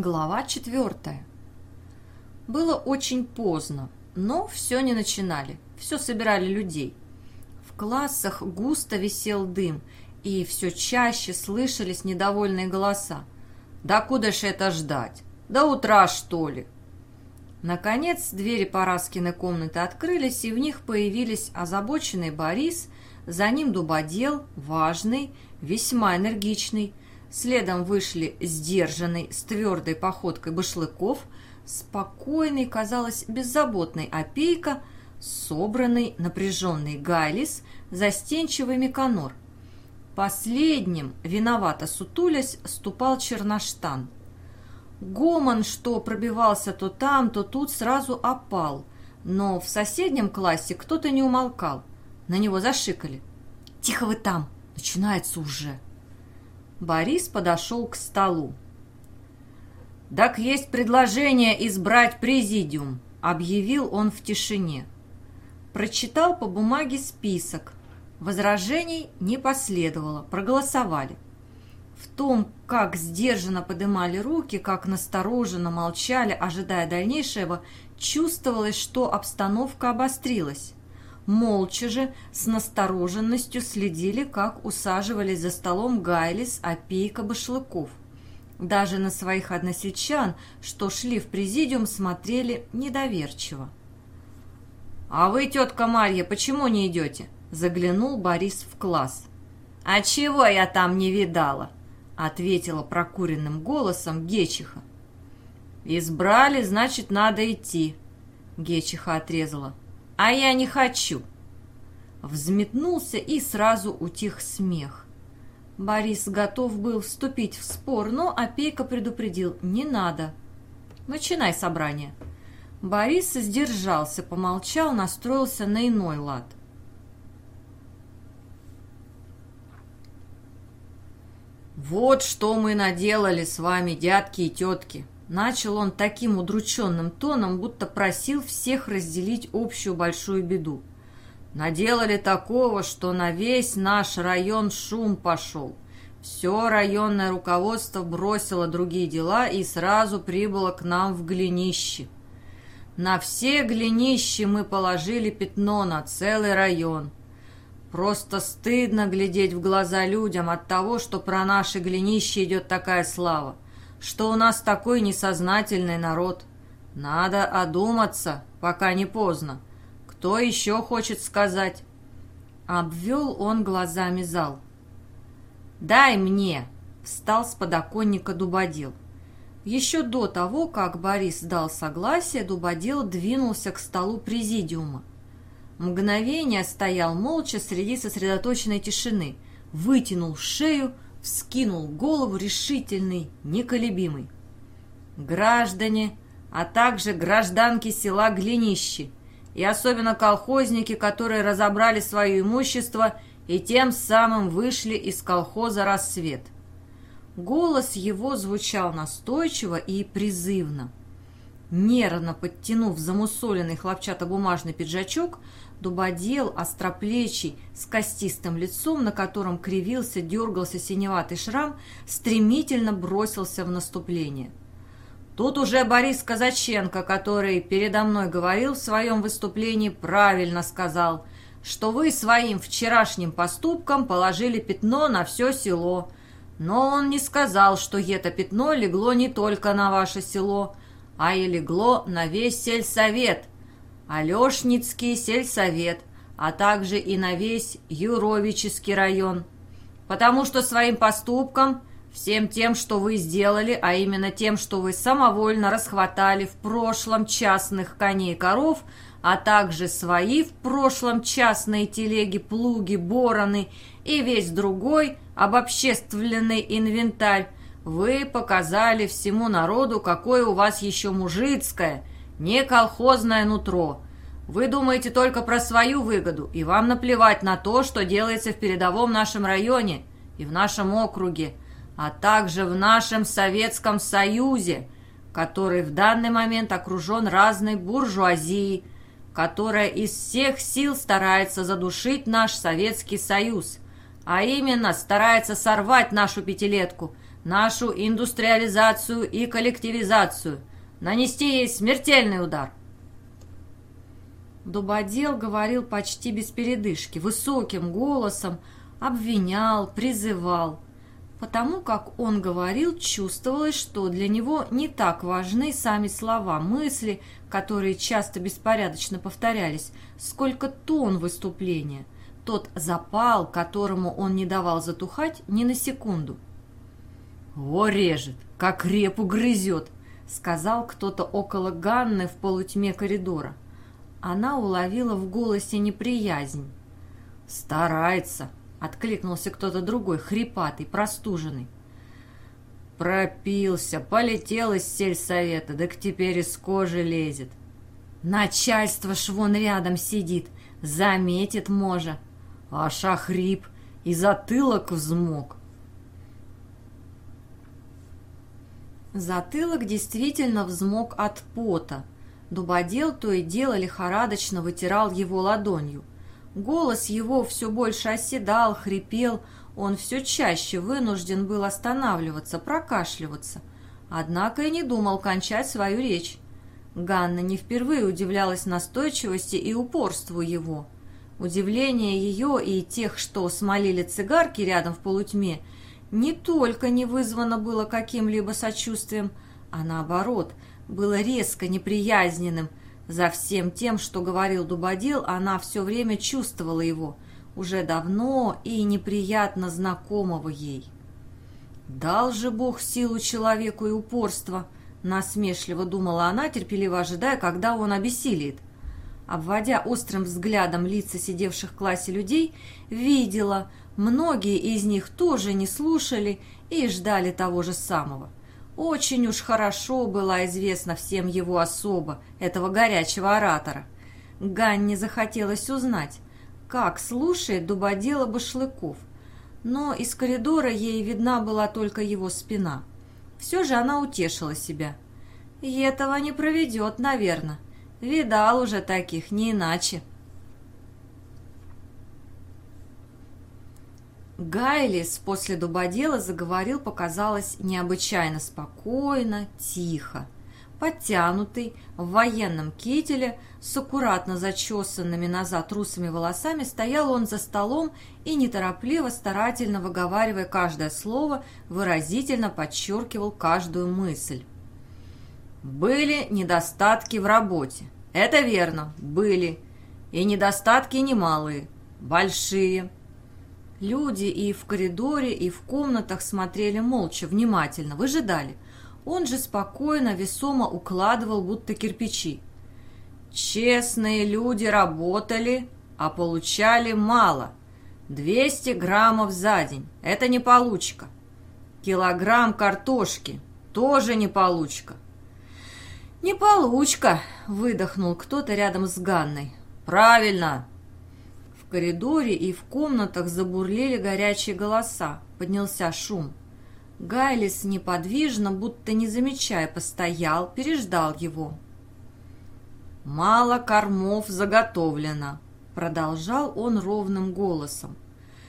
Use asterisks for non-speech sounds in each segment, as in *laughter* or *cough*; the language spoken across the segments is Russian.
Глава четвертая. Было очень поздно, но все не начинали, все собирали людей. В классах густо висел дым, и все чаще слышались недовольные голоса. «Да куда ж это ждать? До утра, что ли?» Наконец, двери Параскиной комнаты открылись, и в них появились озабоченный Борис, за ним Дубодел, важный, весьма энергичный, Следом вышли сдержанный, с твердой походкой башлыков, спокойный, казалось, беззаботный опейка, собранный, напряженный Гайлис, застенчивый Меканор. Последним, виновато сутулясь, ступал Черноштан. Гомон, что пробивался то там, то тут, сразу опал, но в соседнем классе кто-то не умолкал. На него зашикали. «Тихо вы там! Начинается уже!» Борис подошел к столу. «Так есть предложение избрать президиум», — объявил он в тишине. Прочитал по бумаге список. Возражений не последовало, проголосовали. В том, как сдержанно подымали руки, как настороженно молчали, ожидая дальнейшего, чувствовалось, что обстановка обострилась. Молча же, с настороженностью следили, как усаживались за столом Гайлис, Опейка, Башлыков. Даже на своих односельчан, что шли в президиум, смотрели недоверчиво. «А вы, тетка Марья, почему не идете?» – заглянул Борис в класс. «А чего я там не видала?» – ответила прокуренным голосом Гечиха. «Избрали, значит, надо идти», – Гечиха отрезала. «А я не хочу!» Взметнулся и сразу утих смех. Борис готов был вступить в спор, но опейка предупредил «не надо». «Начинай собрание». Борис сдержался, помолчал, настроился на иной лад. «Вот что мы наделали с вами, дядки и тетки!» Начал он таким удрученным тоном, будто просил всех разделить общую большую беду. Наделали такого, что на весь наш район шум пошел. Все районное руководство бросило другие дела и сразу прибыло к нам в глинище. На все глинищи мы положили пятно на целый район. Просто стыдно глядеть в глаза людям от того, что про наши глинище идет такая слава что у нас такой несознательный народ. Надо одуматься, пока не поздно. Кто еще хочет сказать?» Обвел он глазами зал. «Дай мне!» — встал с подоконника Дубодил. Еще до того, как Борис дал согласие, Дубодил двинулся к столу президиума. Мгновение стоял молча среди сосредоточенной тишины, вытянул шею, вскинул голову решительный, неколебимый. «Граждане, а также гражданки села Глинищи, и особенно колхозники, которые разобрали свое имущество и тем самым вышли из колхоза «Рассвет». Голос его звучал настойчиво и призывно. Нервно подтянув замусоленный хлопчатобумажный пиджачок, Дубодел, остроплечий, с костистым лицом, на котором кривился, дергался синеватый шрам, стремительно бросился в наступление. Тут уже Борис Казаченко, который передо мной говорил в своем выступлении, правильно сказал, что вы своим вчерашним поступком положили пятно на все село. Но он не сказал, что это пятно легло не только на ваше село, а и легло на весь сельсовет – Алешницкий сельсовет, а также и на весь Юровический район. Потому что своим поступком, всем тем, что вы сделали, а именно тем, что вы самовольно расхватали в прошлом частных коней и коров, а также свои в прошлом частные телеги, плуги, бороны и весь другой обобществленный инвентарь, вы показали всему народу, какое у вас еще мужицкое – не колхозное нутро. Вы думаете только про свою выгоду, и вам наплевать на то, что делается в передовом нашем районе и в нашем округе, а также в нашем Советском Союзе, который в данный момент окружен разной буржуазией, которая из всех сил старается задушить наш Советский Союз, а именно старается сорвать нашу пятилетку – нашу индустриализацию и коллективизацию, нанести ей смертельный удар. Дубодел говорил почти без передышки, высоким голосом, обвинял, призывал. Потому как он говорил, чувствовалось, что для него не так важны сами слова, мысли, которые часто беспорядочно повторялись, сколько тон выступления, тот запал, которому он не давал затухать ни на секунду. «О, режет, как репу грызет!» — сказал кто-то около Ганны в полутьме коридора. Она уловила в голосе неприязнь. «Старается», — откликнулся кто-то другой, хрипатый, простуженный. «Пропился, полетел из сельсовета, да к теперь из кожи лезет». «Начальство ж вон рядом сидит, заметит, може». А шахрип и затылок взмок. Затылок действительно взмок от пота. Дубодел то и дело лихорадочно вытирал его ладонью. Голос его все больше оседал, хрипел, он все чаще вынужден был останавливаться, прокашливаться. Однако и не думал кончать свою речь. Ганна не впервые удивлялась настойчивости и упорству его. Удивление ее и тех, что смолили цигарки рядом в полутьме, не только не вызвано было каким-либо сочувствием, а наоборот – было резко неприязненным. За всем тем, что говорил Дубодел, она все время чувствовала его, уже давно и неприятно знакомого ей. «Дал же Бог силу человеку и упорство», — насмешливо думала она, терпеливо ожидая, когда он обессилит. Обводя острым взглядом лица сидевших в классе людей, видела, многие из них тоже не слушали и ждали того же самого. Очень уж хорошо была известна всем его особа, этого горячего оратора. Ганне захотелось узнать, как слушает дубодела Башлыков, но из коридора ей видна была только его спина. Все же она утешила себя. И этого не проведет, наверное. Видал уже таких, не иначе. Гайлис после дубодела заговорил, показалось, необычайно спокойно, тихо. Подтянутый, в военном кителе, с аккуратно зачесанными назад русыми волосами, стоял он за столом и неторопливо, старательно выговаривая каждое слово, выразительно подчеркивал каждую мысль. «Были недостатки в работе. Это верно, были. И недостатки немалые, большие». Люди и в коридоре, и в комнатах смотрели молча, внимательно, выжидали. Он же спокойно, весомо укладывал, будто кирпичи. Честные люди работали, а получали мало. 200 граммов за день. Это не получка. Килограмм картошки. Тоже не получка. «Не получка», — выдохнул кто-то рядом с Ганной. «Правильно», в коридоре и в комнатах забурлили горячие голоса, поднялся шум. Гайлис неподвижно, будто не замечая, постоял, переждал его. «Мало кормов заготовлено», — продолжал он ровным голосом.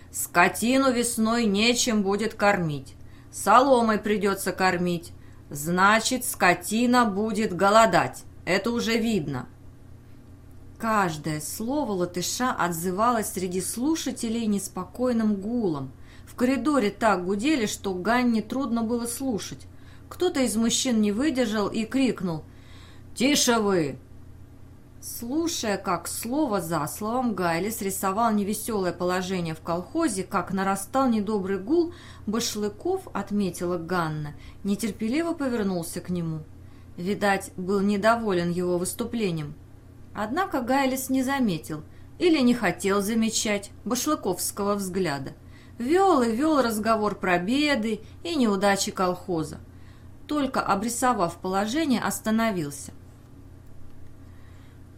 «Скотину весной нечем будет кормить, соломой придется кормить, значит, скотина будет голодать, это уже видно». Каждое слово латыша отзывалось среди слушателей неспокойным гулом. В коридоре так гудели, что Ганне трудно было слушать. Кто-то из мужчин не выдержал и крикнул «Тише вы!». Слушая, как слово за словом Гайлис рисовал невеселое положение в колхозе, как нарастал недобрый гул, Башлыков, отметила Ганна, нетерпеливо повернулся к нему. Видать, был недоволен его выступлением. Однако Гайлис не заметил или не хотел замечать башлыковского взгляда. Вел и вел разговор про беды и неудачи колхоза. Только обрисовав положение, остановился.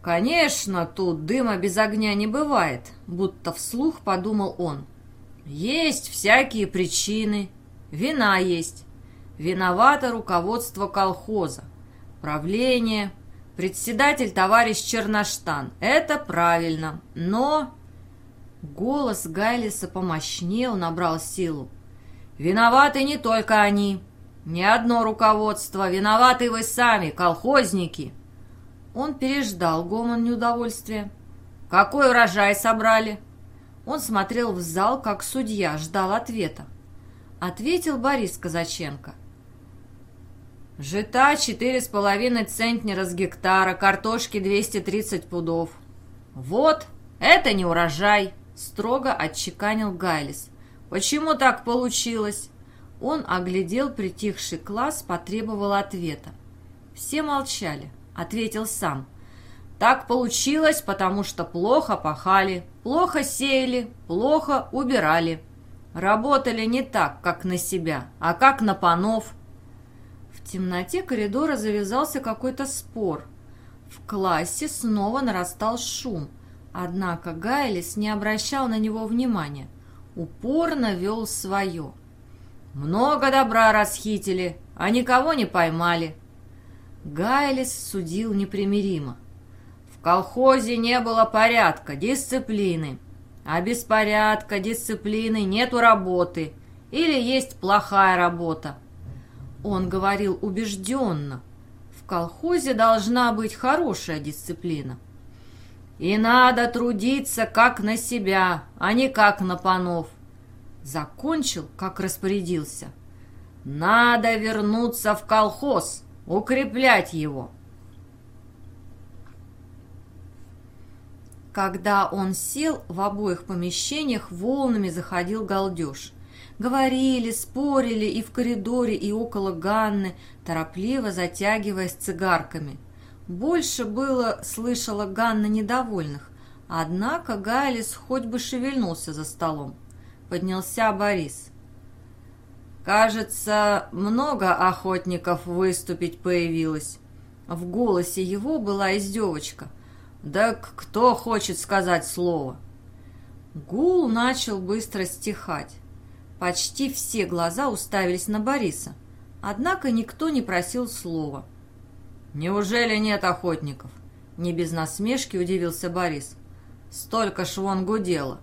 «Конечно, тут дыма без огня не бывает», будто вслух подумал он. «Есть всякие причины. Вина есть. Виновато руководство колхоза. Правление, Председатель товарищ Черноштан. Это правильно. Но... Голос Гайлиса помощнел, набрал силу. Виноваты не только они. Не одно руководство. Виноваты вы сами, колхозники. Он переждал гомон неудовольствия. Какой урожай собрали? Он смотрел в зал, как судья, ждал ответа. Ответил Борис Казаченко. Жита четыре с половиной центнера с гектара, картошки 230 пудов. Вот, это не урожай, строго отчеканил Гайлис. Почему так получилось? Он оглядел притихший класс, потребовал ответа. Все молчали. Ответил сам. Так получилось, потому что плохо пахали, плохо сеяли, плохо убирали. Работали не так, как на себя, а как на панов. В темноте коридора завязался какой-то спор. В классе снова нарастал шум, однако Гайлис не обращал на него внимания. Упорно вел свое. «Много добра расхитили, а никого не поймали». Гайлис судил непримиримо. В колхозе не было порядка, дисциплины. А без порядка, дисциплины нету работы. Или есть плохая работа. Он говорил убежденно. В колхозе должна быть хорошая дисциплина. И надо трудиться как на себя, а не как на панов. Закончил, как распорядился. Надо вернуться в колхоз, укреплять его. Когда он сел, в обоих помещениях волнами заходил галдеж. Говорили, спорили и в коридоре, и около Ганны, торопливо затягиваясь цигарками. Больше было, слышала Ганна, недовольных. Однако Гайлис хоть бы шевельнулся за столом. Поднялся Борис. «Кажется, много охотников выступить появилось». В голосе его была издевочка – «Да кто хочет сказать слово?» Гул начал быстро стихать. Почти все глаза уставились на Бориса, однако никто не просил слова. «Неужели нет охотников?» Не без насмешки удивился Борис. «Столько ж вон гудело».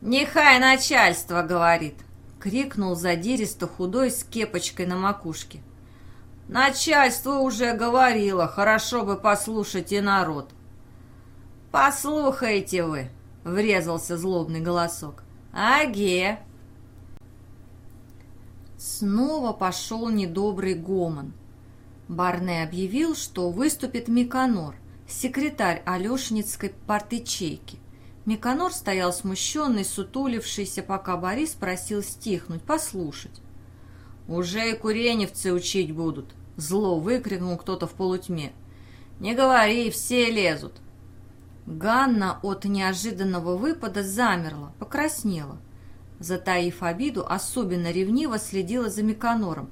«Нехай начальство говорит!» — крикнул задиристо худой с кепочкой на макушке. Начальство уже говорило, хорошо бы послушать и народ. «Послухайте вы!» — врезался злобный голосок. «Аге!» Снова пошел недобрый гомон. Барне объявил, что выступит Миконор, секретарь Алешницкой партячейки. Миконор стоял смущенный, сутулившийся, пока Борис просил стихнуть, послушать. «Уже и куреневцы учить будут», Зло выкрикнул кто-то в полутьме. «Не говори, все лезут!» Ганна от неожиданного выпада замерла, покраснела. Затаив обиду, особенно ревниво следила за Миконором,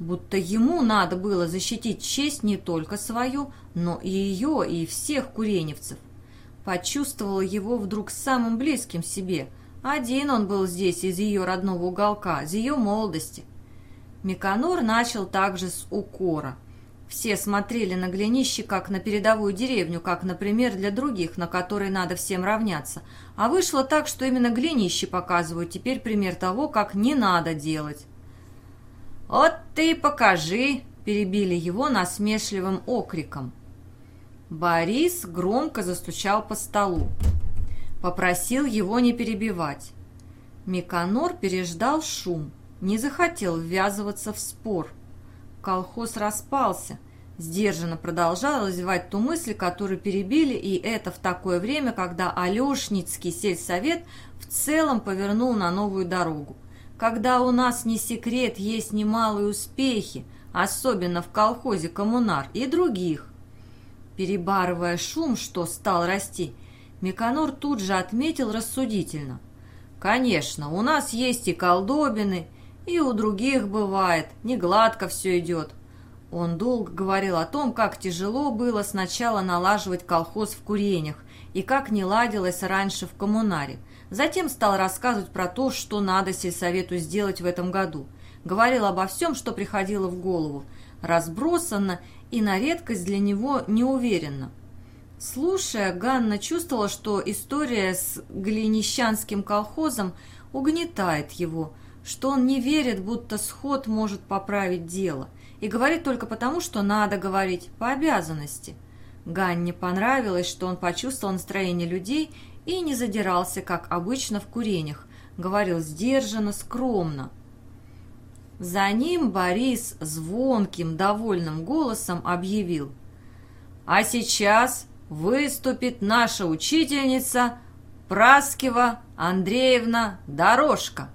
будто ему надо было защитить честь не только свою, но и ее, и всех куреневцев. Почувствовала его вдруг самым близким себе. Один он был здесь из ее родного уголка, из ее молодости – Миконор начал также с укора. Все смотрели на глинище как на передовую деревню, как, например, для других, на которые надо всем равняться. А вышло так, что именно глинище показывают теперь пример того, как не надо делать. «Вот ты покажи!» – перебили его насмешливым окриком. Борис громко застучал по столу. Попросил его не перебивать. Миконор переждал шум – не захотел ввязываться в спор. Колхоз распался, сдержанно продолжал развивать ту мысль, которую перебили, и это в такое время, когда Алешницкий сельсовет в целом повернул на новую дорогу. Когда у нас не секрет, есть немалые успехи, особенно в колхозе «Коммунар» и других. Перебарывая шум, что стал расти, Меканор тут же отметил рассудительно. Конечно, у нас есть и колдобины, и у других бывает, не гладко все идет. Он долго говорил о том, как тяжело было сначала налаживать колхоз в курениях и как не ладилось раньше в коммунаре. Затем стал рассказывать про то, что надо сельсовету сделать в этом году. Говорил обо всем, что приходило в голову, разбросанно и на редкость для него неуверенно. Слушая, Ганна чувствовала, что история с Глинищанским колхозом угнетает его – что он не верит, будто сход может поправить дело, и говорит только потому, что надо говорить, по обязанности. Ганне понравилось, что он почувствовал настроение людей и не задирался, как обычно в курениях, говорил сдержанно, скромно. За ним Борис звонким, довольным голосом объявил. «А сейчас выступит наша учительница Праскева Андреевна Дорожка».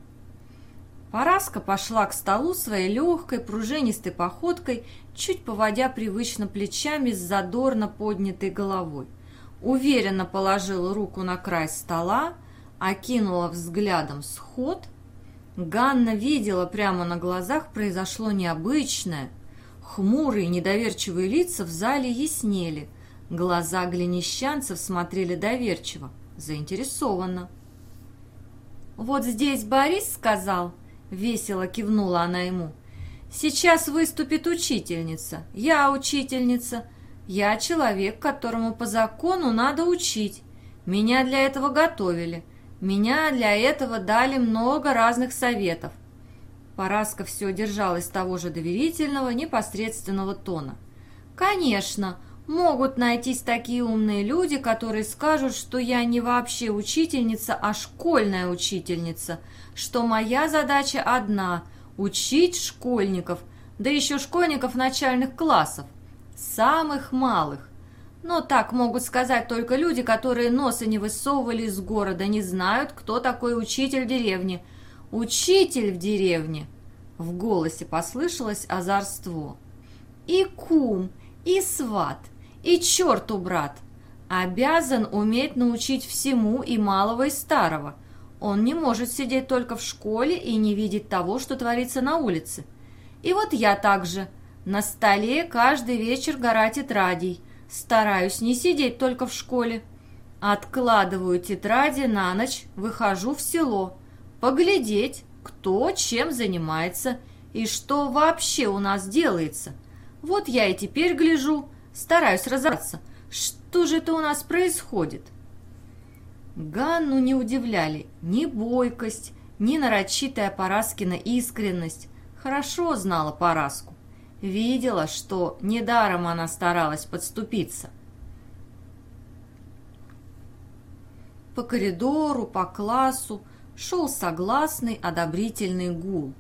Параска пошла к столу своей легкой, пружинистой походкой, чуть поводя привычно плечами с задорно поднятой головой. Уверенно положила руку на край стола, окинула взглядом сход. Ганна видела прямо на глазах произошло необычное. Хмурые недоверчивые лица в зале яснели. Глаза глинищанцев смотрели доверчиво, заинтересованно. «Вот здесь Борис сказал», — весело кивнула она ему. «Сейчас выступит учительница. Я учительница. Я человек, которому по закону надо учить. Меня для этого готовили. Меня для этого дали много разных советов». Параска все держалась того же доверительного, непосредственного тона. «Конечно, могут найтись такие умные люди, которые скажут, что я не вообще учительница, а школьная учительница, что моя задача одна – учить школьников, да еще школьников начальных классов, самых малых. Но так могут сказать только люди, которые носа не высовывали из города, не знают, кто такой учитель в деревне. Учитель в деревне! В голосе послышалось озорство. И кум, и сват, и черту брат. Обязан уметь научить всему и малого, и старого – он не может сидеть только в школе и не видеть того, что творится на улице. И вот я также. На столе каждый вечер гора тетрадей. Стараюсь не сидеть только в школе. Откладываю тетради на ночь, выхожу в село. Поглядеть, кто чем занимается и что вообще у нас делается. Вот я и теперь гляжу, стараюсь разобраться, что же это у нас происходит». Ганну не удивляли ни бойкость, ни нарочитая Параскина искренность. Хорошо знала Параску. Видела, что недаром она старалась подступиться. По коридору, по классу шел согласный одобрительный гул.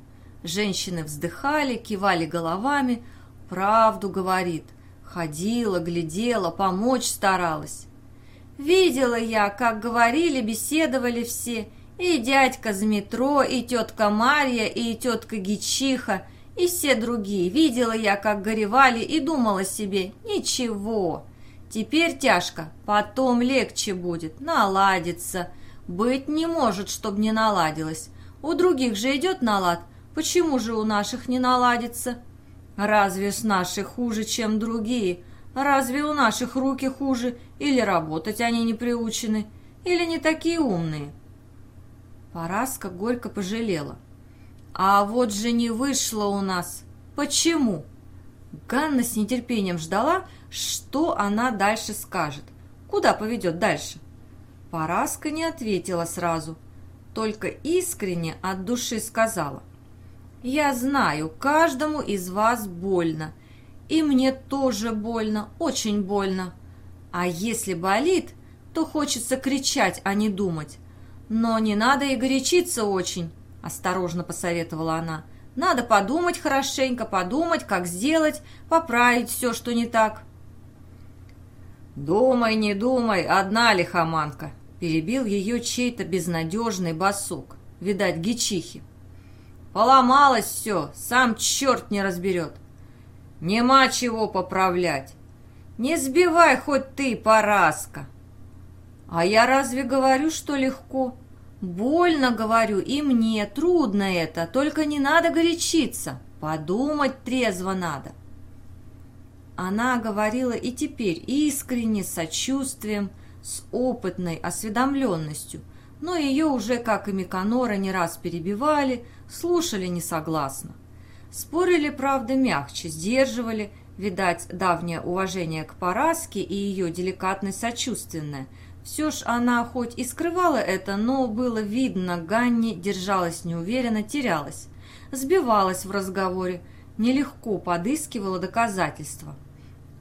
Женщины вздыхали, кивали головами. Правду говорит. Ходила, глядела, помочь старалась. Видела я, как говорили, беседовали все, и дядька с метро, и тетка Марья, и тетка Гичиха, и все другие. Видела я, как горевали, и думала себе, ничего, теперь тяжко, потом легче будет, наладится. Быть не может, чтоб не наладилось. У других же идет налад, почему же у наших не наладится? Разве с наших хуже, чем другие? Разве у наших руки хуже, или работать они не приучены, или не такие умные? Параска горько пожалела. А вот же не вышло у нас. Почему? Ганна с нетерпением ждала, что она дальше скажет. Куда поведет дальше? Параска не ответила сразу, только искренне от души сказала. «Я знаю, каждому из вас больно, и мне тоже больно, очень больно. А если болит, то хочется кричать, а не думать. Но не надо и горячиться очень, осторожно посоветовала она. Надо подумать хорошенько, подумать, как сделать, поправить все, что не так. «Думай, не думай, одна лихоманка», — перебил ее чей-то безнадежный босок, видать, гичихи. «Поломалось все, сам черт не разберет. Нема чего поправлять. Не сбивай хоть ты, Параска. А я разве говорю, что легко? Больно, говорю, и мне, трудно это, только не надо горячиться, подумать трезво надо. Она говорила и теперь искренне, с сочувствием, с опытной осведомленностью, но ее уже, как и Миконора, не раз перебивали, слушали несогласно. Спорили, правда, мягче, сдерживали, видать, давнее уважение к Параске и ее деликатность сочувственное. Все ж она хоть и скрывала это, но было видно, Ганни держалась неуверенно, терялась, сбивалась в разговоре, нелегко подыскивала доказательства.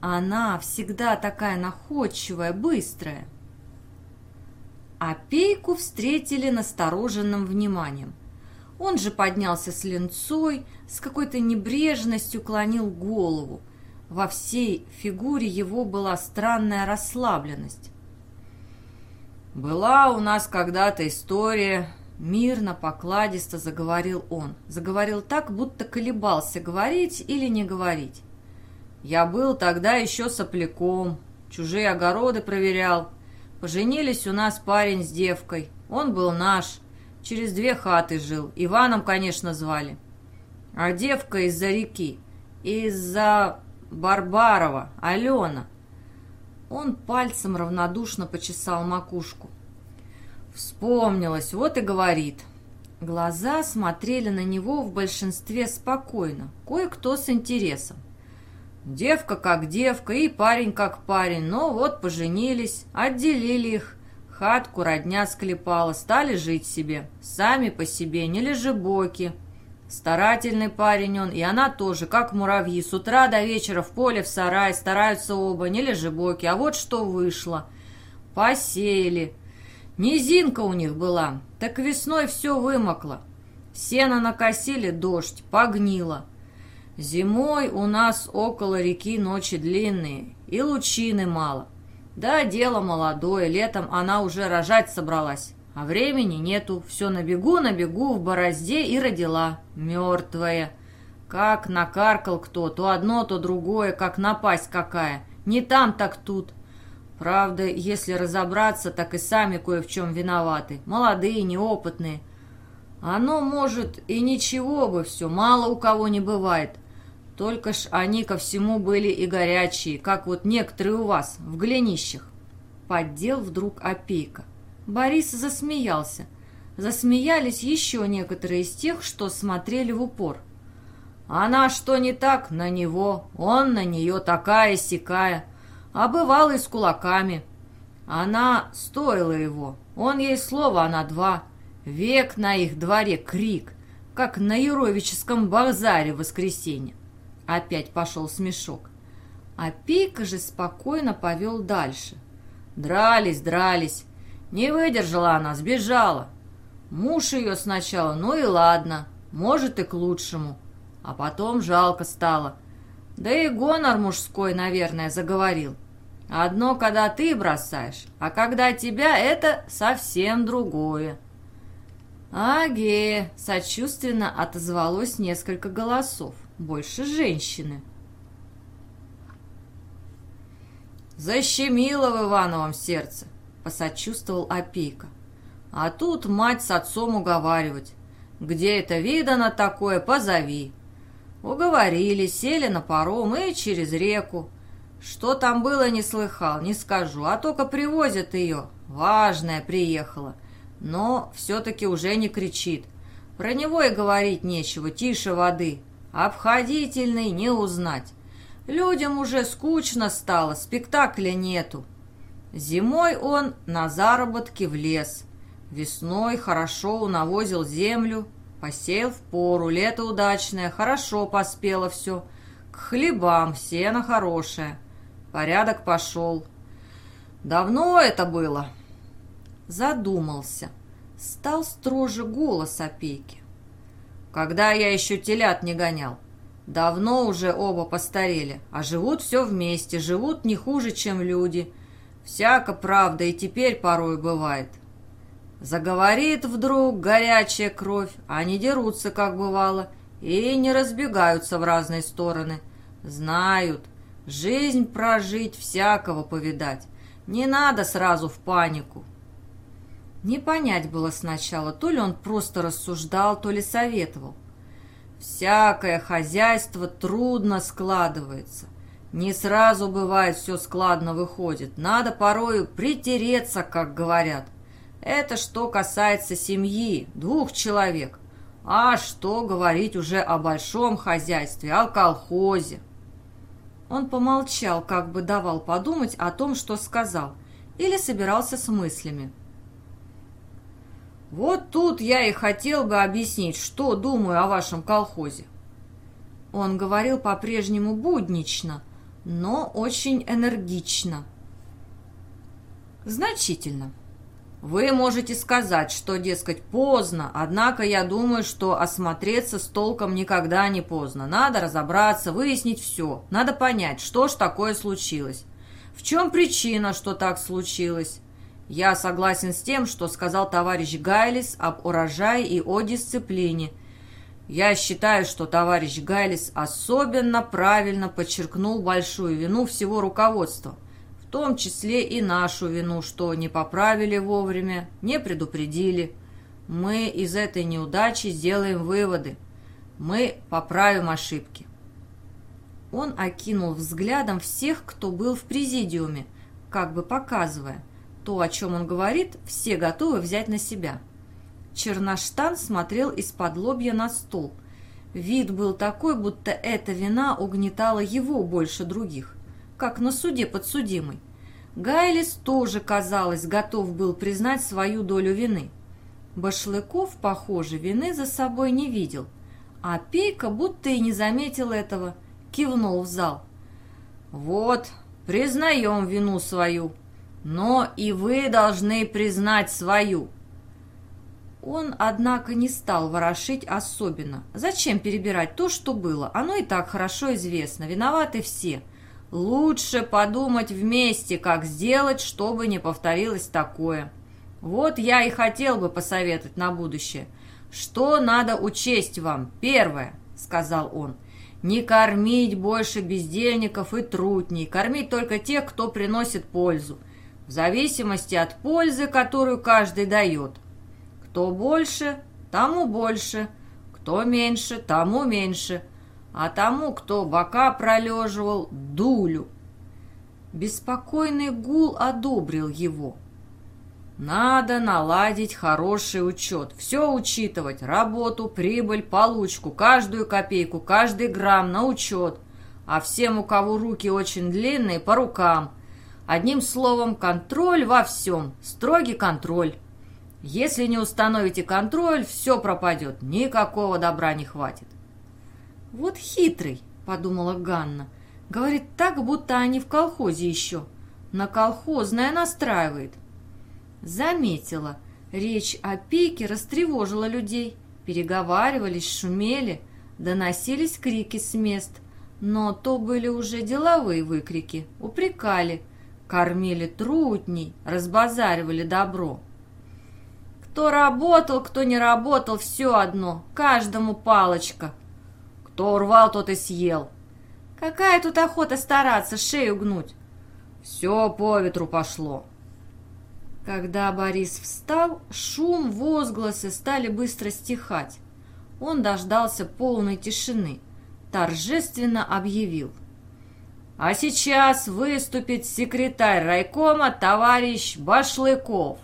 Она всегда такая находчивая, быстрая. А Пейку встретили настороженным вниманием. Он же поднялся с ленцой, с какой-то небрежностью клонил голову. Во всей фигуре его была странная расслабленность. «Была у нас когда-то история...» Мирно, покладисто заговорил он. Заговорил так, будто колебался, говорить или не говорить. «Я был тогда еще сопляком, чужие огороды проверял. Поженились у нас парень с девкой. Он был наш, через две хаты жил. Иваном, конечно, звали. А девка из-за реки, из-за Барбарова, Алена. Он пальцем равнодушно почесал макушку. Вспомнилось, вот и говорит. Глаза смотрели на него в большинстве спокойно, кое-кто с интересом. Девка как девка и парень как парень, но вот поженились, отделили их, хатку родня склепала, стали жить себе, сами по себе, не лежебоки. Старательный парень он, и она тоже, как муравьи, с утра до вечера в поле, в сарай, стараются оба, не лежебоки, а вот что вышло. Посеяли. Низинка у них была, так весной все вымокло. Сено накосили, дождь, погнило. Зимой у нас около реки ночи длинные, и лучины мало. Да, дело молодое, летом она уже рожать собралась. А времени нету, все на бегу, на бегу, в борозде и родила. Мертвая. Как накаркал кто, то одно, то другое, как напасть какая. Не там, так тут. Правда, если разобраться, так и сами кое в чем виноваты. Молодые, неопытные. Оно, может, и ничего бы все, мало у кого не бывает. Только ж они ко всему были и горячие, как вот некоторые у вас, в голенищах. Поддел вдруг опейка. Борис засмеялся. Засмеялись еще некоторые из тех, что смотрели в упор. Она что не так, на него, он на нее такая-сякая, а бывало и с кулаками. Она стоила его, он ей слово, она два. Век на их дворе крик, как на Юровическом базаре в воскресенье. Опять пошел смешок. А Пейка же спокойно повел дальше. Дрались, дрались, не выдержала она, сбежала. Муж ее сначала, ну и ладно, может и к лучшему. А потом жалко стало. Да и гонор мужской, наверное, заговорил. Одно, когда ты бросаешь, а когда тебя, это совсем другое. «Аге!» — сочувственно отозвалось несколько голосов, больше женщины. «Защемило в Ивановом сердце!» — посочувствовал опейка. А тут мать с отцом уговаривать. Где это видано такое, позови. Уговорили, сели на паром и через реку. Что там было, не слыхал, не скажу, а только привозят ее. Важная приехала. Но все-таки уже не кричит. Про него и говорить нечего, тише воды. Обходительный не узнать. Людям уже скучно стало, спектакля нету. Зимой он на заработки в лес. Весной хорошо унавозил землю, посеял в пору, лето удачное, хорошо поспело все. К хлебам сено хорошее. Порядок пошел. Давно это было? Задумался. Стал строже голос опеки. Когда я еще телят не гонял. Давно уже оба постарели, а живут все вместе, живут не хуже, чем люди. Всяко правда и теперь порой бывает. Заговорит вдруг горячая кровь, они дерутся, как бывало, и не разбегаются в разные стороны. Знают, жизнь прожить, всякого повидать. Не надо сразу в панику. Не понять было сначала, то ли он просто рассуждал, то ли советовал. Всякое хозяйство трудно складывается. Не сразу бывает все складно выходит. Надо порою притереться, как говорят. Это что касается семьи, двух человек. А что говорить уже о большом хозяйстве, о колхозе? Он помолчал, как бы давал подумать о том, что сказал, или собирался с мыслями. «Вот тут я и хотел бы объяснить, что думаю о вашем колхозе». Он говорил по-прежнему буднично, но очень энергично. Значительно. Вы можете сказать, что, дескать, поздно, однако я думаю, что осмотреться с толком никогда не поздно. Надо разобраться, выяснить все. Надо понять, что ж такое случилось. В чем причина, что так случилось? Я согласен с тем, что сказал товарищ Гайлис об урожае и о дисциплине. Я считаю, что товарищ Гайлис особенно правильно подчеркнул большую вину всего руководства – в том числе и нашу вину, что не поправили вовремя, не предупредили. Мы из этой неудачи сделаем выводы. Мы поправим ошибки. Он окинул взглядом всех, кто был в президиуме, как бы показывая, то, о чем он говорит, все готовы взять на себя. Черноштан смотрел из-под лобья на стол. Вид был такой, будто эта вина угнетала его больше других как на суде подсудимый. Гайлис тоже, казалось, готов был признать свою долю вины. Башлыков, похоже, вины за собой не видел, а Пейка будто и не заметил этого, кивнул в зал. «Вот, признаем вину свою, но и вы должны признать свою». Он, однако, не стал ворошить особенно. Зачем перебирать то, что было? Оно и так хорошо известно. Виноваты все. Лучше подумать вместе, как сделать, чтобы не повторилось такое. Вот я и хотел бы посоветовать на будущее. Что надо учесть вам? Первое, сказал он, не кормить больше бездельников и трутней, кормить только тех, кто приносит пользу, в зависимости от пользы, которую каждый дает. Кто больше, тому больше, кто меньше, тому меньше – а тому, кто бока пролеживал, дулю. Беспокойный гул одобрил его. Надо наладить хороший учет, все учитывать, работу, прибыль, получку, каждую копейку, каждый грамм на учет, а всем, у кого руки очень длинные, по рукам. Одним словом, контроль во всем, строгий контроль. Если не установите контроль, все пропадет, никакого добра не хватит. «Вот хитрый», — подумала Ганна. «Говорит так, будто они в колхозе еще. На колхозное настраивает». Заметила. Речь о пике растревожила людей. Переговаривались, шумели, доносились крики с мест. Но то были уже деловые выкрики, упрекали, кормили трутней, разбазаривали добро. Кто работал, кто не работал, все одно, каждому палочка, кто урвал, тот и съел. Какая тут охота стараться, шею гнуть? Все по ветру пошло. Когда Борис встал, шум, возгласы стали быстро стихать. Он дождался полной тишины, торжественно объявил. А сейчас выступит секретарь райкома товарищ Башлыков.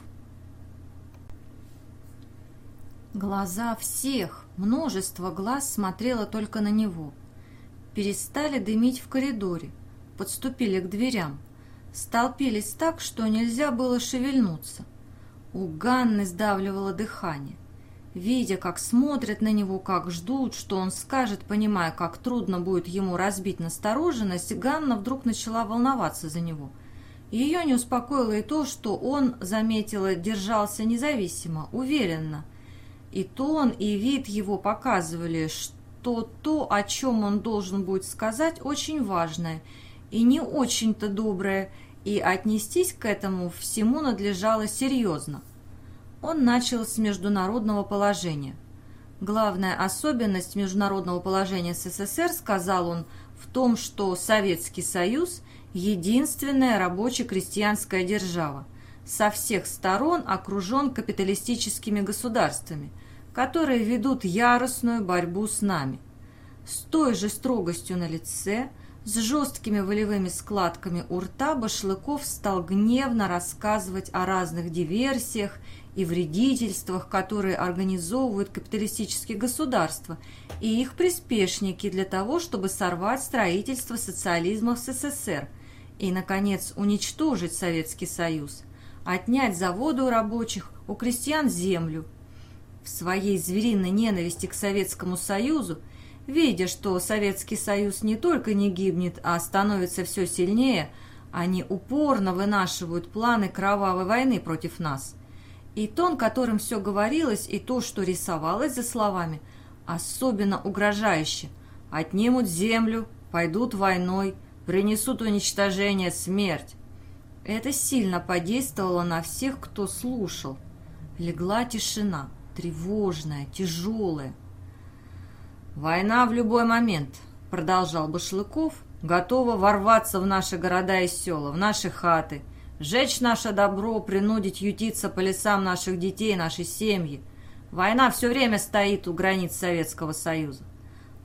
Глаза всех, Множество глаз смотрело только на него. Перестали дымить в коридоре, подступили к дверям. Столпились так, что нельзя было шевельнуться. У Ганны сдавливало дыхание. Видя, как смотрят на него, как ждут, что он скажет, понимая, как трудно будет ему разбить настороженность, Ганна вдруг начала волноваться за него. Ее не успокоило и то, что он, заметила, держался независимо, уверенно – и тон, и вид его показывали, что то, о чем он должен будет сказать, очень важное и не очень-то доброе, и отнестись к этому всему надлежало серьезно. Он начал с международного положения. Главная особенность международного положения СССР, сказал он, в том, что Советский Союз – единственная рабоче-крестьянская держава, со всех сторон окружен капиталистическими государствами – которые ведут яростную борьбу с нами. С той же строгостью на лице, с жесткими волевыми складками у рта Башлыков стал гневно рассказывать о разных диверсиях и вредительствах, которые организовывают капиталистические государства и их приспешники для того, чтобы сорвать строительство социализма в СССР и, наконец, уничтожить Советский Союз, отнять заводы у рабочих, у крестьян землю. В своей звериной ненависти к Советскому Союзу, видя, что Советский Союз не только не гибнет, а становится все сильнее, они упорно вынашивают планы кровавой войны против нас. И тон, которым все говорилось, и то, что рисовалось за словами, особенно угрожающе. Отнимут землю, пойдут войной, принесут уничтожение, смерть. Это сильно подействовало на всех, кто слушал. Легла тишина, тревожная, тяжелая. «Война в любой момент», — продолжал Башлыков, «готова ворваться в наши города и села, в наши хаты, сжечь наше добро, принудить ютиться по лесам наших детей, нашей семьи. Война все время стоит у границ Советского Союза.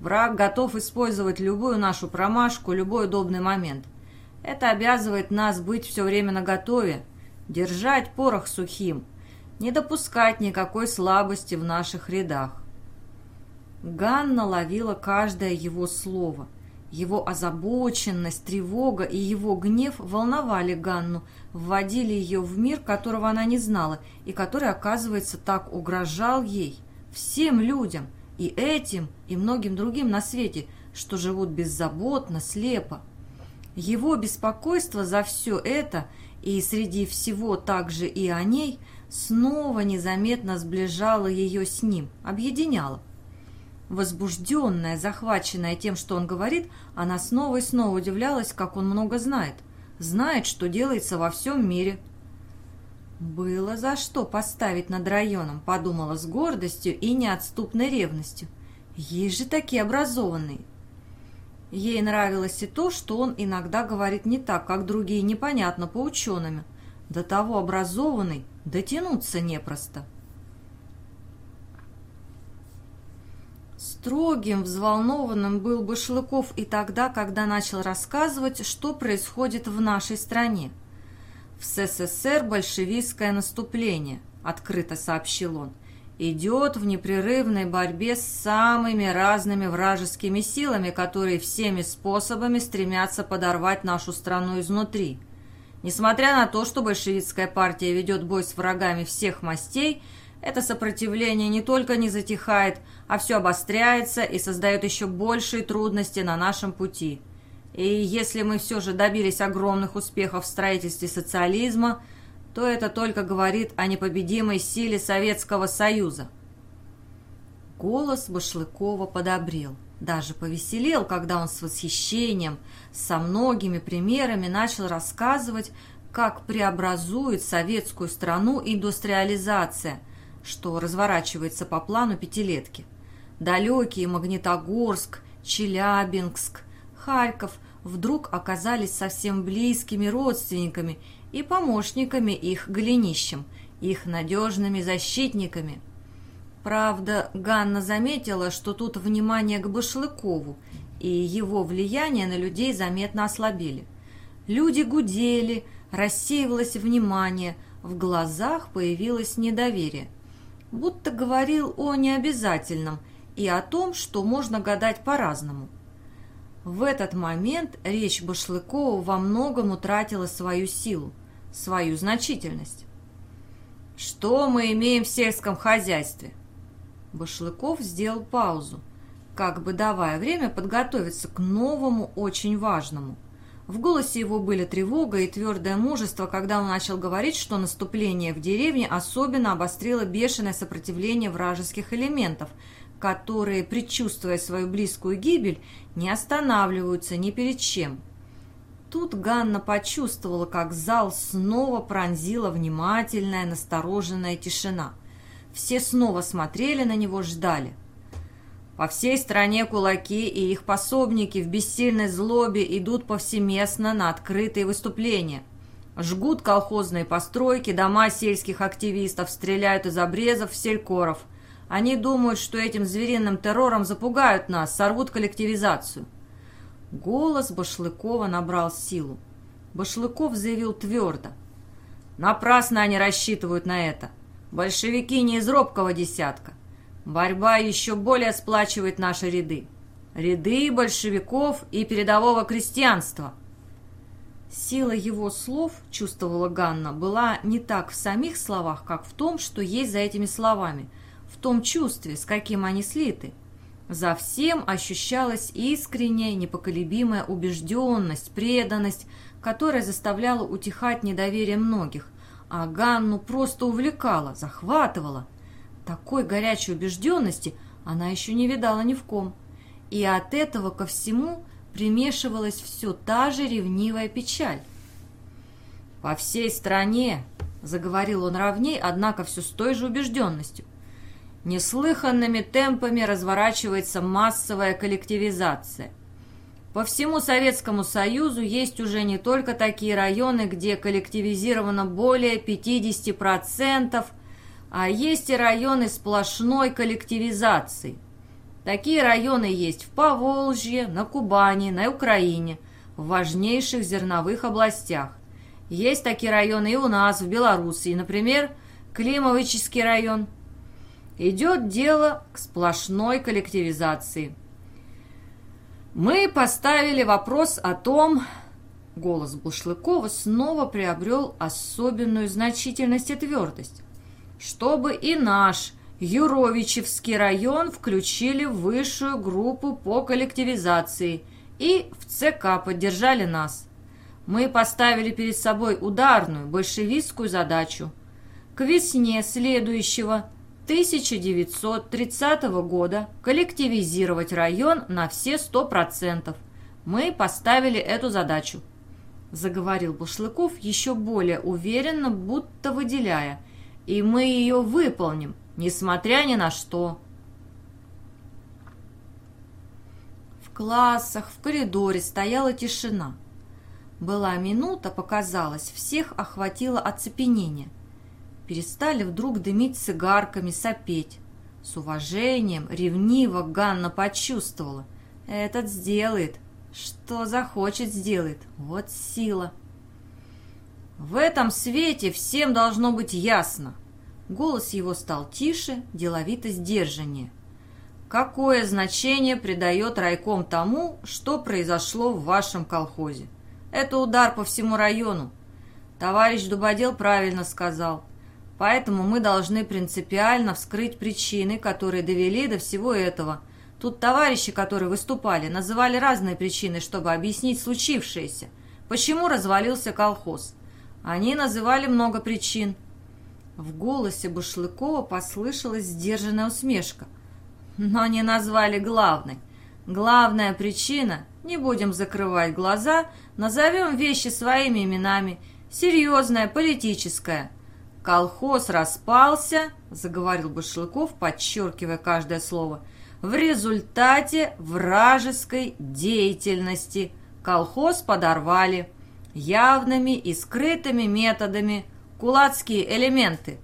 Враг готов использовать любую нашу промашку, любой удобный момент. Это обязывает нас быть все время наготове, держать порох сухим, не допускать никакой слабости в наших рядах. Ганна ловила каждое его слово. Его озабоченность, тревога и его гнев волновали Ганну, вводили ее в мир, которого она не знала, и который, оказывается, так угрожал ей, всем людям – и этим, и многим другим на свете, что живут беззаботно, слепо. Его беспокойство за все это, и среди всего также и о ней, снова незаметно сближало ее с ним, объединяло. Возбужденная, захваченная тем, что он говорит, она снова и снова удивлялась, как он много знает. Знает, что делается во всем мире – «Было за что поставить над районом», — подумала с гордостью и неотступной ревностью. «Есть же такие образованные». Ей нравилось и то, что он иногда говорит не так, как другие, непонятно по ученым. До того образованный дотянуться непросто. Строгим, взволнованным был Башлыков и тогда, когда начал рассказывать, что происходит в нашей стране. «В СССР большевистское наступление», — открыто сообщил он, «идет в непрерывной борьбе с самыми разными вражескими силами, которые всеми способами стремятся подорвать нашу страну изнутри. Несмотря на то, что большевистская партия ведет бой с врагами всех мастей, это сопротивление не только не затихает, а все обостряется и создает еще большие трудности на нашем пути». И если мы все же добились огромных успехов в строительстве социализма, то это только говорит о непобедимой силе Советского Союза. Голос Башлыкова подобрел, даже повеселел, когда он с восхищением, со многими примерами начал рассказывать, как преобразует советскую страну индустриализация, что разворачивается по плану пятилетки. Далекие Магнитогорск, Челябинск – Харьков вдруг оказались совсем близкими родственниками и помощниками их голенищем, их надежными защитниками. Правда, Ганна заметила, что тут внимание к Башлыкову и его влияние на людей заметно ослабели. Люди гудели, рассеивалось внимание, в глазах появилось недоверие. Будто говорил о необязательном и о том, что можно гадать по-разному – в этот момент речь Башлыкова во многом утратила свою силу, свою значительность. «Что мы имеем в сельском хозяйстве?» Башлыков сделал паузу, как бы давая время подготовиться к новому, очень важному. В голосе его были тревога и твердое мужество, когда он начал говорить, что наступление в деревне особенно обострило бешеное сопротивление вражеских элементов – которые, предчувствуя свою близкую гибель, не останавливаются ни перед чем. Тут Ганна почувствовала, как зал снова пронзила внимательная, настороженная тишина. Все снова смотрели на него, ждали. По всей стране кулаки и их пособники в бессильной злобе идут повсеместно на открытые выступления. Жгут колхозные постройки, дома сельских активистов, стреляют из обрезов в селькоров – они думают, что этим звериным террором запугают нас, сорвут коллективизацию. Голос Башлыкова набрал силу. Башлыков заявил твердо. Напрасно они рассчитывают на это. Большевики не из робкого десятка. Борьба еще более сплачивает наши ряды. Ряды большевиков и передового крестьянства. Сила его слов, чувствовала Ганна, была не так в самих словах, как в том, что есть за этими словами, в том чувстве, с каким они слиты. За всем ощущалась искренняя, непоколебимая убежденность, преданность, которая заставляла утихать недоверие многих, а Ганну просто увлекала, захватывала. Такой горячей убежденности она еще не видала ни в ком. И от этого ко всему примешивалась все та же ревнивая печаль. «По всей стране», — заговорил он ровней, однако все с той же убежденностью, неслыханными темпами разворачивается массовая коллективизация. По всему Советскому Союзу есть уже не только такие районы, где коллективизировано более 50%, а есть и районы сплошной коллективизации. Такие районы есть в Поволжье, на Кубани, на Украине, в важнейших зерновых областях. Есть такие районы и у нас, в Белоруссии, например, Климовический район. Идет дело к сплошной коллективизации. Мы поставили вопрос о том, голос Бушлыкова снова приобрел особенную значительность и твердость, чтобы и наш Юровичевский район включили в высшую группу по коллективизации и в ЦК поддержали нас. Мы поставили перед собой ударную большевистскую задачу. К весне следующего 1930 года коллективизировать район на все 100%. Мы поставили эту задачу. Заговорил Бушлыков еще более уверенно, будто выделяя. И мы ее выполним, несмотря ни на что. В классах, в коридоре стояла тишина. Была минута, показалось, всех охватило оцепенение – перестали вдруг дымить цигарками, сопеть. С уважением, ревниво Ганна почувствовала. Этот сделает. Что захочет, сделает. Вот сила. В этом свете всем должно быть ясно. Голос его стал тише, деловито сдержаннее. Какое значение придает райком тому, что произошло в вашем колхозе? Это удар по всему району. Товарищ Дубодел правильно сказал. Поэтому мы должны принципиально вскрыть причины, которые довели до всего этого. Тут товарищи, которые выступали, называли разные причины, чтобы объяснить случившееся. Почему развалился колхоз? Они называли много причин. В голосе Бушлыкова послышалась сдержанная усмешка. Но не назвали главной. Главная причина, не будем закрывать глаза, назовем вещи своими именами, серьезная, политическая – «Колхоз распался», — заговорил Башлыков, подчеркивая каждое слово, «в результате вражеской деятельности. Колхоз подорвали явными и скрытыми методами кулацкие элементы.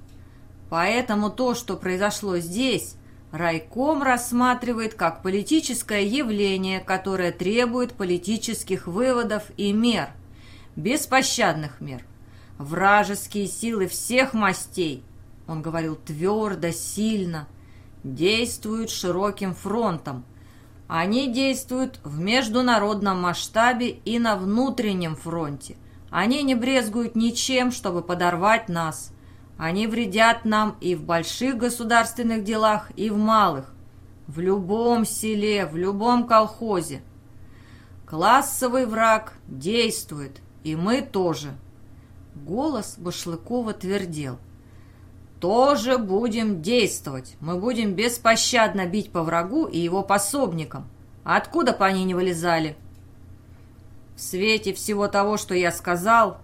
Поэтому то, что произошло здесь, райком рассматривает как политическое явление, которое требует политических выводов и мер, беспощадных мер» вражеские силы всех мастей, он говорил твердо, сильно, действуют широким фронтом. Они действуют в международном масштабе и на внутреннем фронте. Они не брезгуют ничем, чтобы подорвать нас. Они вредят нам и в больших государственных делах, и в малых. В любом селе, в любом колхозе. Классовый враг действует, и мы тоже – Голос Башлыкова твердел. «Тоже будем действовать. Мы будем беспощадно бить по врагу и его пособникам. Откуда бы они не вылезали?» В свете всего того, что я сказал,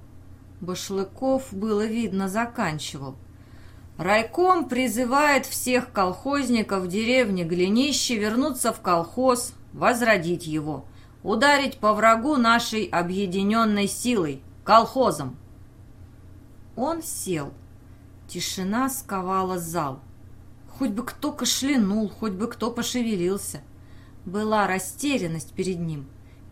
Башлыков, было видно, заканчивал. Райком призывает всех колхозников деревни Глинище вернуться в колхоз, возродить его, ударить по врагу нашей объединенной силой, колхозом. Он сел. Тишина сковала зал. Хоть бы кто кашлянул, хоть бы кто пошевелился. Была растерянность перед ним,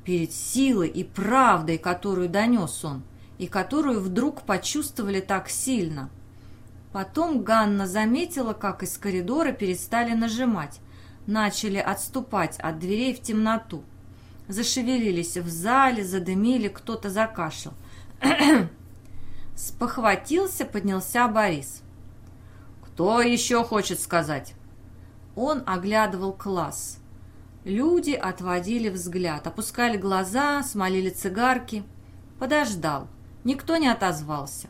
перед силой и правдой, которую донес он, и которую вдруг почувствовали так сильно. Потом Ганна заметила, как из коридора перестали нажимать, начали отступать от дверей в темноту. Зашевелились в зале, задымили, кто-то закашлял. *clears throat* Спохватился, поднялся Борис. «Кто еще хочет сказать?» Он оглядывал класс. Люди отводили взгляд, опускали глаза, смолили цигарки. Подождал. Никто не отозвался.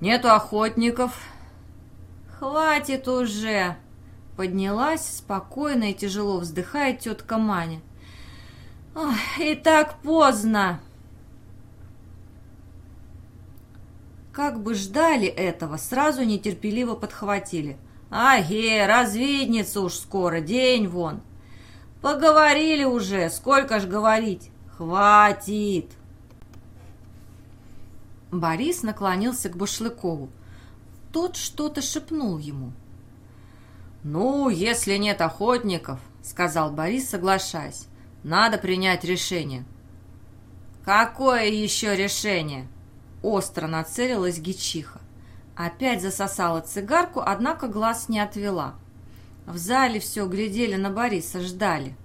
«Нету охотников». «Хватит уже!» Поднялась, спокойно и тяжело вздыхая тетка Маня. «Ох, и так поздно!» Как бы ждали этого, сразу нетерпеливо подхватили. «Аге, разведница уж скоро, день вон!» «Поговорили уже, сколько ж говорить?» «Хватит!» Борис наклонился к Башлыкову. Тот что-то шепнул ему. «Ну, если нет охотников, — сказал Борис, соглашаясь, — надо принять решение». «Какое еще решение?» Остро нацелилась Гичиха. Опять засосала цигарку, однако глаз не отвела. В зале все глядели на Бориса, ждали.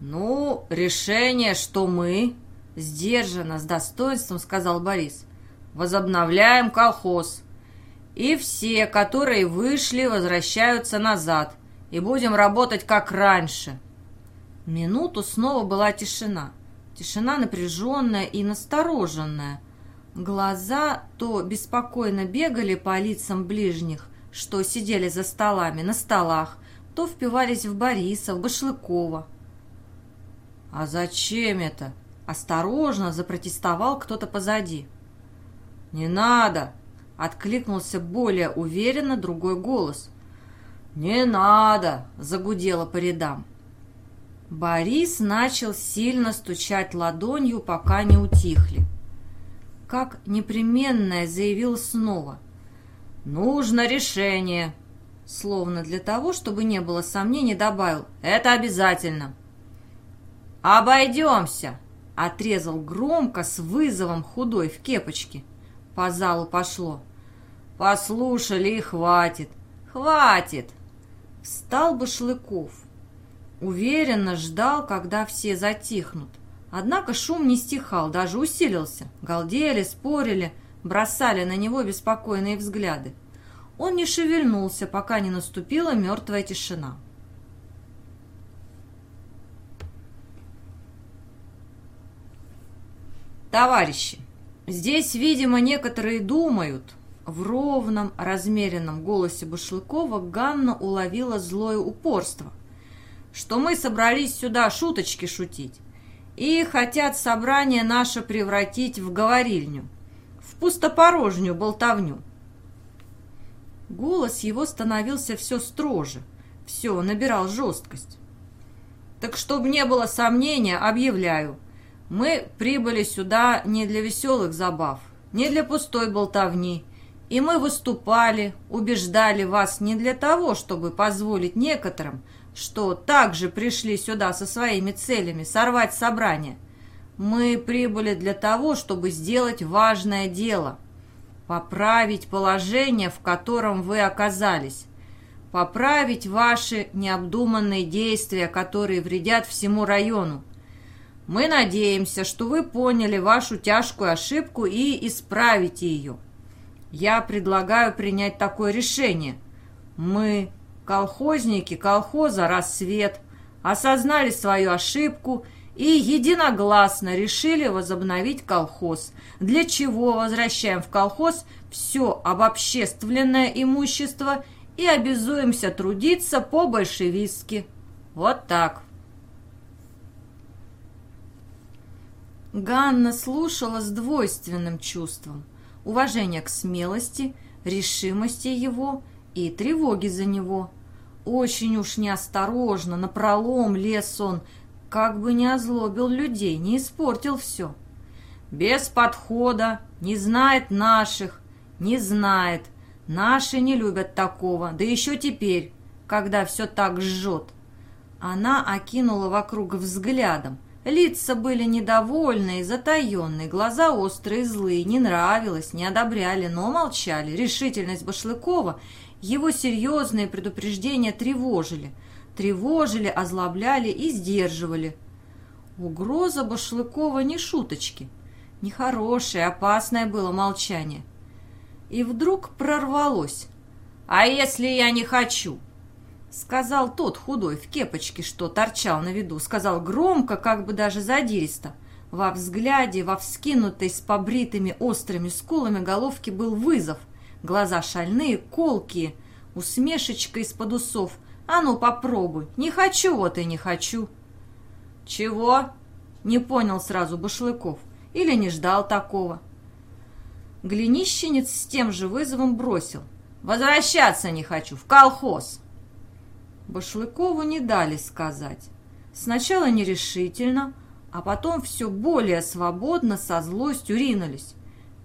«Ну, решение, что мы...» Сдержанно, с достоинством сказал Борис. «Возобновляем колхоз. И все, которые вышли, возвращаются назад. И будем работать как раньше». Минуту снова была тишина. Тишина напряженная и настороженная. Глаза то беспокойно бегали по лицам ближних, что сидели за столами, на столах, то впивались в Бориса, в Башлыкова. «А зачем это?» Осторожно запротестовал кто-то позади. «Не надо!» — откликнулся более уверенно другой голос. «Не надо!» — загудело по рядам. Борис начал сильно стучать ладонью, пока не утихли. Как непременное заявил снова. «Нужно решение!» Словно для того, чтобы не было сомнений, добавил «Это обязательно!» «Обойдемся!» Отрезал громко, с вызовом худой в кепочке. По залу пошло. Послушали и хватит. Хватит. Встал Башлыков. Уверенно ждал, когда все затихнут. Однако шум не стихал, даже усилился. Галдели, спорили, бросали на него беспокойные взгляды. Он не шевельнулся, пока не наступила мертвая тишина. «Товарищи, здесь, видимо, некоторые думают...» В ровном, размеренном голосе Башлыкова Ганна уловила злое упорство, что мы собрались сюда шуточки шутить и хотят собрание наше превратить в говорильню, в пустопорожнюю болтовню. Голос его становился все строже, все набирал жесткость. Так чтобы не было сомнения, объявляю – мы прибыли сюда не для веселых забав, не для пустой болтовни, и мы выступали, убеждали вас не для того, чтобы позволить некоторым, что также пришли сюда со своими целями, сорвать собрание. Мы прибыли для того, чтобы сделать важное дело – поправить положение, в котором вы оказались, поправить ваши необдуманные действия, которые вредят всему району, мы надеемся, что вы поняли вашу тяжкую ошибку и исправите ее. Я предлагаю принять такое решение. Мы, колхозники колхоза «Рассвет», осознали свою ошибку и единогласно решили возобновить колхоз, для чего возвращаем в колхоз все обобщественное имущество и обязуемся трудиться по-большевистски. Вот так. Ганна слушала с двойственным чувством. Уважения к смелости, решимости его и тревоги за него. Очень уж неосторожно, напролом лез он, как бы не озлобил людей, не испортил все. Без подхода, не знает наших, не знает. Наши не любят такого, да еще теперь, когда все так жжет. Она окинула вокруг взглядом – Лица были недовольные, затаенные, глаза острые, злые, не нравилось, не одобряли, но молчали. Решительность Башлыкова, его серьезные предупреждения тревожили. тревожили, озлобляли и сдерживали. Угроза Башлыкова не шуточки. Нехорошее, опасное было молчание. И вдруг прорвалось. «А если я не хочу?» Сказал тот худой в кепочке, что торчал на виду. Сказал громко, как бы даже задиристо. Во взгляде, во вскинутой с побритыми острыми скулами головки был вызов. Глаза шальные, колкие, усмешечка из-под усов. «А ну, попробуй! Не хочу вот и не хочу!» «Чего?» — не понял сразу Башлыков. Или не ждал такого. Глинищенец с тем же вызовом бросил. «Возвращаться не хочу, в колхоз!» Башлыкову не дали сказать. Сначала нерешительно, а потом все более свободно со злостью ринулись.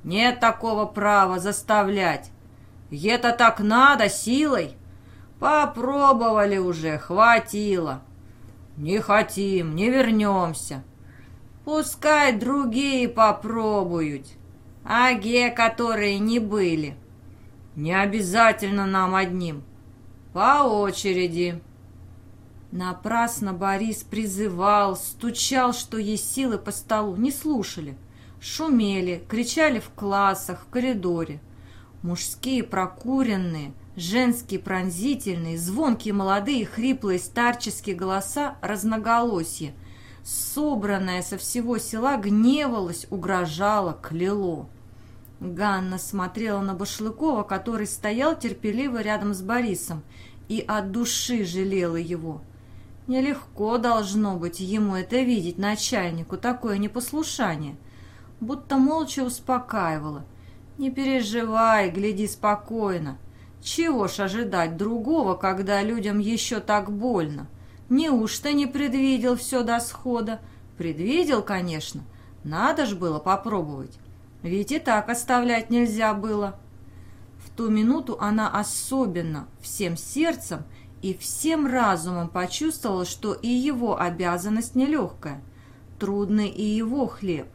Нет такого права заставлять. Это так надо, силой. Попробовали уже, хватило. Не хотим, не вернемся. Пускай другие попробуют, а ге, которые не были. Не обязательно нам одним. По очереди. Напрасно Борис призывал, стучал, что есть силы по столу. Не слушали. Шумели, кричали в классах, в коридоре. Мужские прокуренные, женские пронзительные, звонкие молодые, хриплые старческие голоса разноголосье. Собранное со всего села гневалось, угрожало, кляло. Ганна смотрела на Башлыкова, который стоял терпеливо рядом с Борисом, и от души жалела его. Нелегко должно быть ему это видеть, начальнику, такое непослушание. Будто молча успокаивала. «Не переживай, гляди спокойно. Чего ж ожидать другого, когда людям еще так больно? Неужто не предвидел все до схода? Предвидел, конечно. Надо ж было попробовать. Ведь и так оставлять нельзя было». В ту минуту она особенно, всем сердцем, и всем разумом почувствовал, что и его обязанность нелегкая, трудный и его хлеб.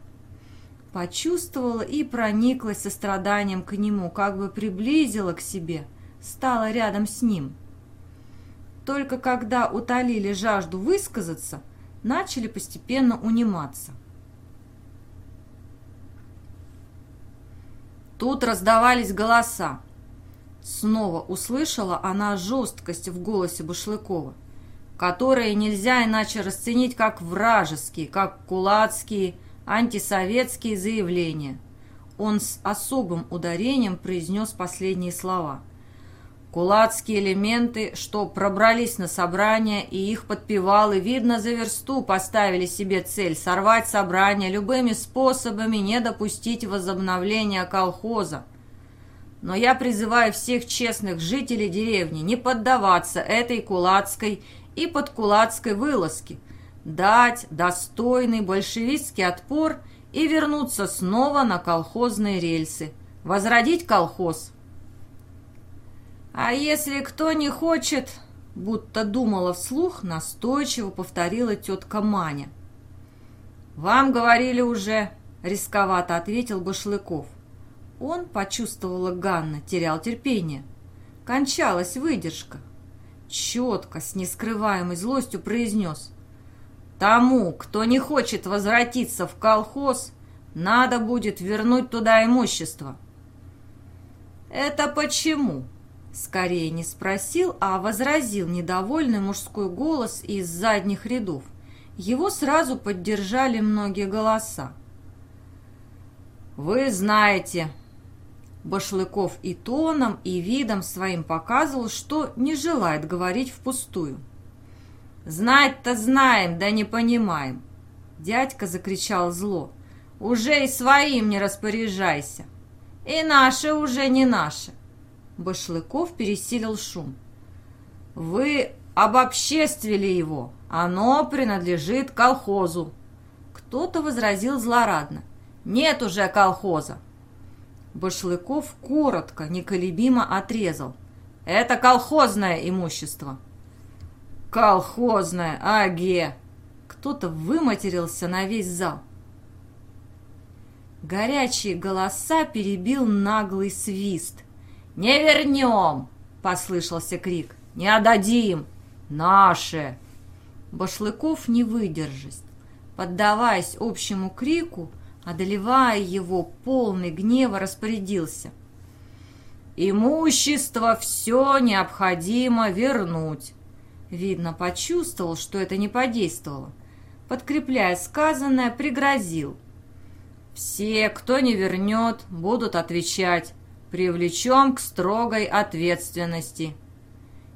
Почувствовала и прониклась состраданием к нему, как бы приблизила к себе, стала рядом с ним. Только когда утолили жажду высказаться, начали постепенно униматься. Тут раздавались голоса. Снова услышала она жесткость в голосе Башлыкова, которые нельзя иначе расценить как вражеские, как кулацкие, антисоветские заявления. Он с особым ударением произнес последние слова. Кулацкие элементы, что пробрались на собрание, и их подпевалы, видно, за версту поставили себе цель сорвать собрание любыми способами, не допустить возобновления колхоза. Но я призываю всех честных жителей деревни не поддаваться этой кулацкой и подкулацкой вылазке, дать достойный большевистский отпор и вернуться снова на колхозные рельсы, возродить колхоз. А если кто не хочет, будто думала вслух, настойчиво повторила тетка Маня. «Вам говорили уже», — рисковато ответил Башлыков. Он, почувствовала Ганна, терял терпение. Кончалась выдержка. Четко, с нескрываемой злостью произнес. «Тому, кто не хочет возвратиться в колхоз, надо будет вернуть туда имущество». «Это почему?» Скорее не спросил, а возразил недовольный мужской голос из задних рядов. Его сразу поддержали многие голоса. «Вы знаете, Башлыков и тоном, и видом своим показывал, что не желает говорить впустую. «Знать-то знаем, да не понимаем!» Дядька закричал зло. «Уже и своим не распоряжайся! И наши уже не наши!» Башлыков пересилил шум. «Вы обобществили его! Оно принадлежит колхозу!» Кто-то возразил злорадно. «Нет уже колхоза! Башлыков коротко, неколебимо отрезал. «Это колхозное имущество». «Колхозное, аге!» Кто-то выматерился на весь зал. Горячие голоса перебил наглый свист. «Не вернем!» — послышался крик. «Не отдадим! Наше!» Башлыков не выдержась. Поддаваясь общему крику, одолевая его, полный гнева распорядился. «Имущество все необходимо вернуть!» Видно, почувствовал, что это не подействовало. Подкрепляя сказанное, пригрозил. «Все, кто не вернет, будут отвечать. Привлечем к строгой ответственности».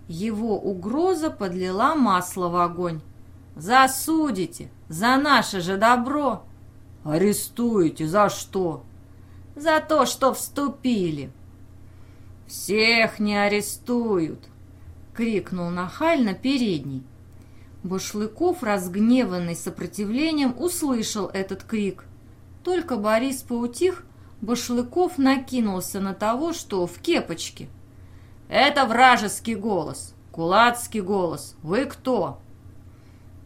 Его угроза подлила масло в огонь. «Засудите! За наше же добро!» «Арестуете! За что?» «За то, что вступили!» «Всех не арестуют!» — крикнул нахально передний. Башлыков, разгневанный сопротивлением, услышал этот крик. Только Борис поутих, Башлыков накинулся на того, что в кепочке. «Это вражеский голос, кулацкий голос. Вы кто?»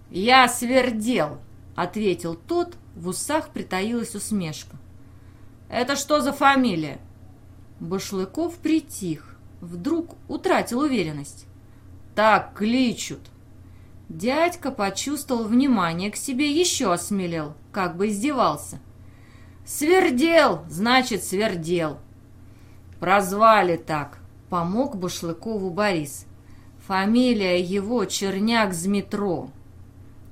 «Я свердел», — ответил тот, в усах притаилась усмешка. «Это что за фамилия?» Башлыков притих, вдруг утратил уверенность. «Так кличут!» Дядька почувствовал внимание к себе, еще осмелел, как бы издевался. «Свердел, значит, свердел!» «Прозвали так!» — помог Башлыкову Борис. «Фамилия его Черняк Зметро».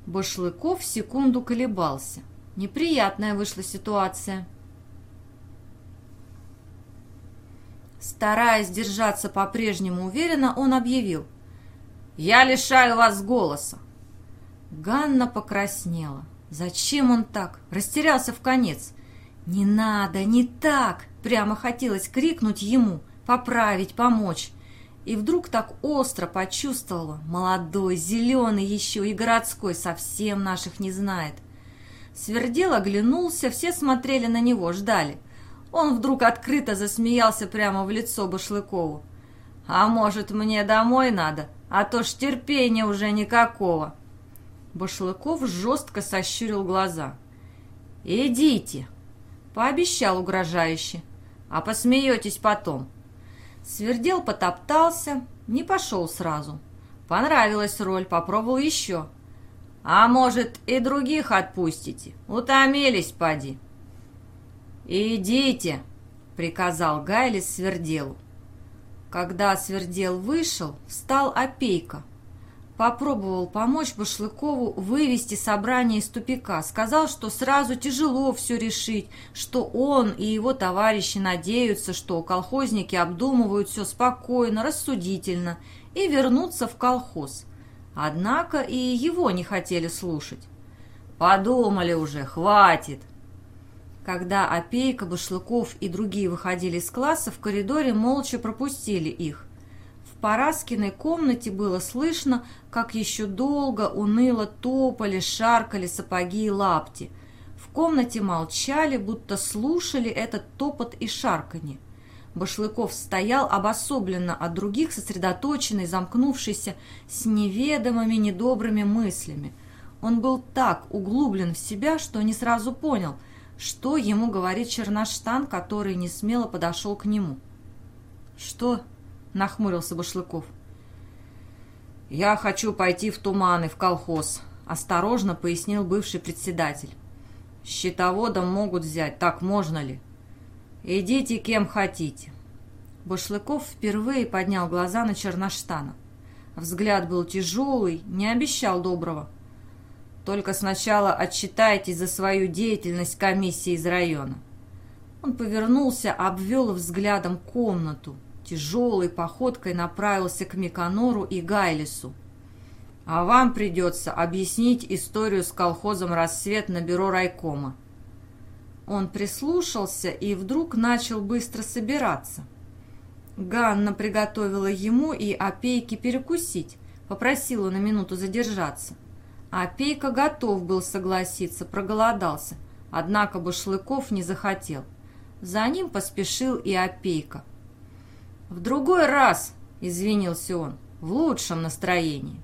Башлыков секунду колебался. Неприятная вышла ситуация. Стараясь держаться по-прежнему уверенно, он объявил. «Я лишаю вас голоса!» Ганна покраснела. Зачем он так? Растерялся в конец. «Не надо, не так!» Прямо хотелось крикнуть ему, поправить, помочь. И вдруг так остро почувствовала, молодой, зеленый еще и городской, совсем наших не знает. Свердел оглянулся, все смотрели на него, ждали. Он вдруг открыто засмеялся прямо в лицо Башлыкову. «А может, мне домой надо? А то ж терпения уже никакого!» Башлыков жестко сощурил глаза. «Идите!» — пообещал угрожающе. «А посмеетесь потом!» Свердел потоптался, не пошел сразу. Понравилась роль, попробовал еще. А может, и других отпустите? Утомились, поди. «Идите!» — приказал Гайлис Сверделу. Когда Свердел вышел, встал опейка. Попробовал помочь Башлыкову вывести собрание из тупика. Сказал, что сразу тяжело все решить, что он и его товарищи надеются, что колхозники обдумывают все спокойно, рассудительно и вернутся в колхоз. Однако и его не хотели слушать. «Подумали уже, хватит!» Когда Опейка, Башлыков и другие выходили из класса, в коридоре молча пропустили их. В Параскиной комнате было слышно, как еще долго уныло топали, шаркали сапоги и лапти. В комнате молчали, будто слушали этот топот и шарканье. Башлыков стоял обособленно от других, сосредоточенный, замкнувшийся, с неведомыми недобрыми мыслями. Он был так углублен в себя, что не сразу понял, что ему говорит Черноштан, который не смело подошел к нему. «Что?» нахмурился Башлыков. «Я хочу пойти в туманы, в колхоз», — осторожно пояснил бывший председатель. «Счетоводом могут взять, так можно ли?» «Идите кем хотите». Башлыков впервые поднял глаза на Черноштана. Взгляд был тяжелый, не обещал доброго. «Только сначала отчитайтесь за свою деятельность комиссии из района». Он повернулся, обвел взглядом комнату, тяжелой походкой направился к Миконору и Гайлису. «А вам придется объяснить историю с колхозом «Рассвет» на бюро райкома». Он прислушался и вдруг начал быстро собираться. Ганна приготовила ему и Опейке перекусить, попросила на минуту задержаться. Опейка готов был согласиться, проголодался, однако Башлыков не захотел. За ним поспешил и Опейка – «В другой раз!» — извинился он, в лучшем настроении.